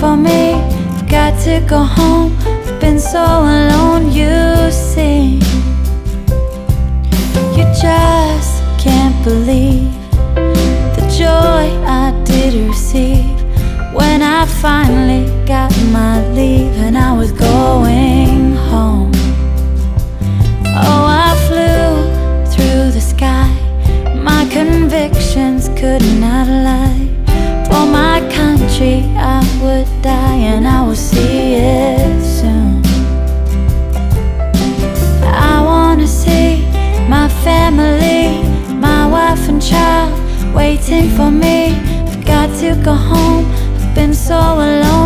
for me. I've got to go home. I've been so alone, you see. You just can't believe the joy I did receive when I finally got my leave and I was going home. Oh, I flew through the sky. My convictions could not lie. Die, and I will see it soon. I wanna see my family, my wife and child waiting for me. I've got to go home. I've been so alone,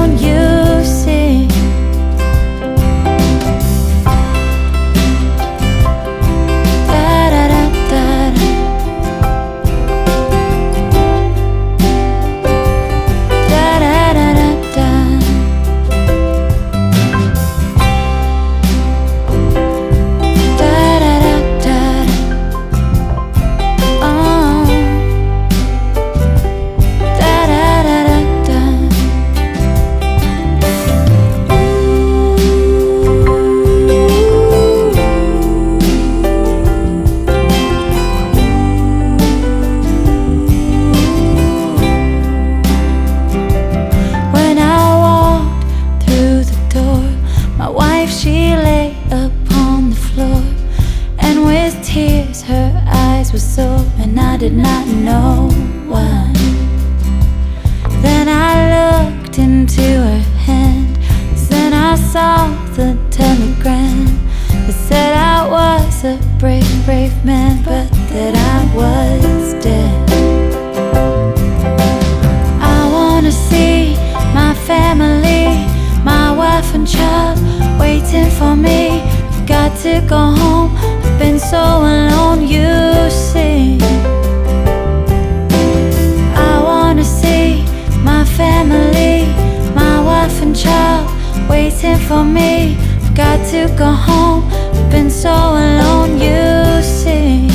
were sore, and I did not know why. Then I looked into her hand, then I saw the telegram that said I was a brave, brave man, but that I was dead. I wanna see my family, my wife and child waiting for me. I've got to go home. I've been so waiting for me. I've got to go home. I've been so alone, you see.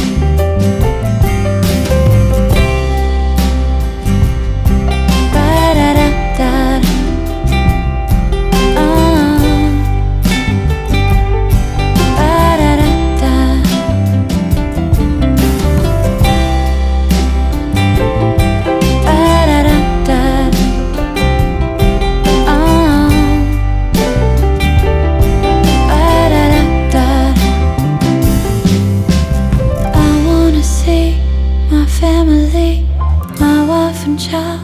orphan child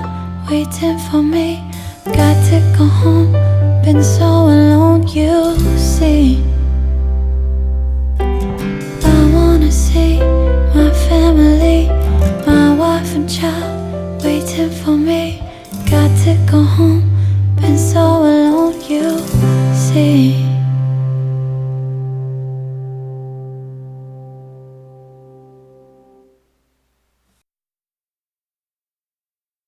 waiting for me. Got to go home, been so alone, you see. I wanna see my family, my wife and child waiting for me. Got to go home, been so alone, you see.